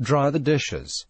Dry the dishes.